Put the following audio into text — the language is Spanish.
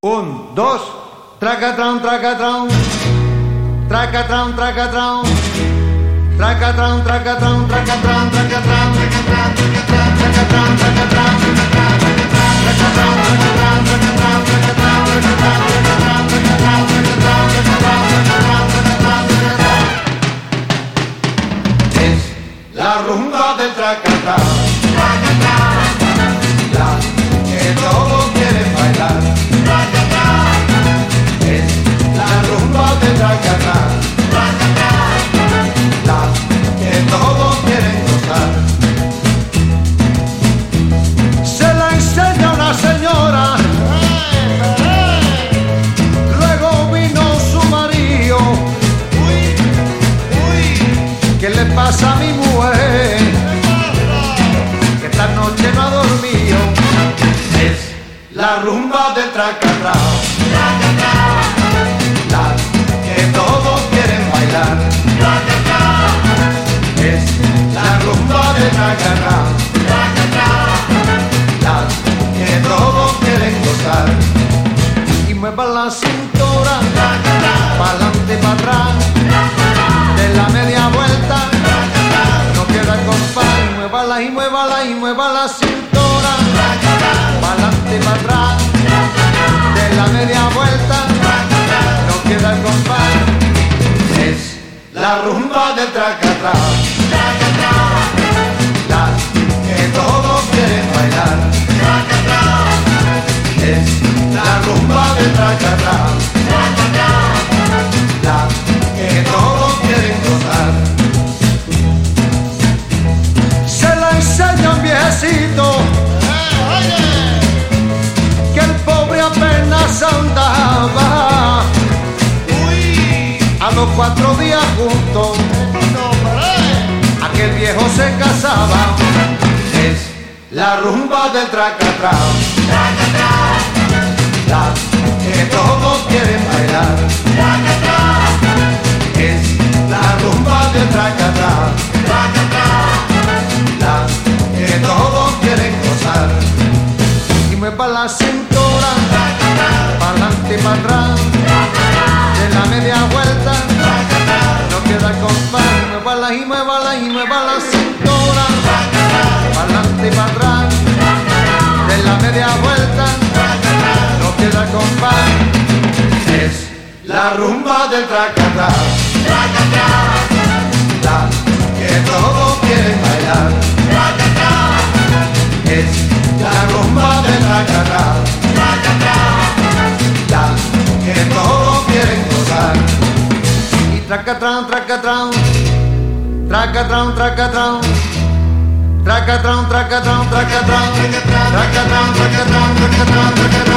Un, dos, tracatrón, tracatrón, tracatrón, tracatrón, tracatrón, tracatrón, tracatrón, tracatrón, tracatrón, tracatrón, tracatrón, Es ¿qué le pasa a mi mujer? Que esta noche no ha dormido. Es la rumba del tracatrao. La que todos quieren bailar. Es la rumba del tracatrao. La que todos quieren gozar. Y mueva la muévala y muévala y mueva la cintura, pa'lante para atrás, de la media vuelta, no queda compás, es la rumba del tracatrao, la que todos quieren bailar, es la rumba del tracatrao, apenas andaba. A los cuatro días juntos, aquel viejo se casaba. Es la rumba del tracatrao. La que todos quieren bailar. Es la rumba del tracatrao. La que todos quieren gozar. Y mueva la cintura, para adelante y para atrás, de la media vuelta, no queda compás. Muévala y muévala y mueva la cintura, para adelante y para atrás, de la media vuelta, no queda compás. Es la rumba del tracatrao, la que todos quieren bailar. Tracatrão, tracatrão, tracatrão, tracatrão. Tracatrão, tracatrão, tracatrão, tracatrão, tracatrão, tracatrão, tracatrão, tracatrão.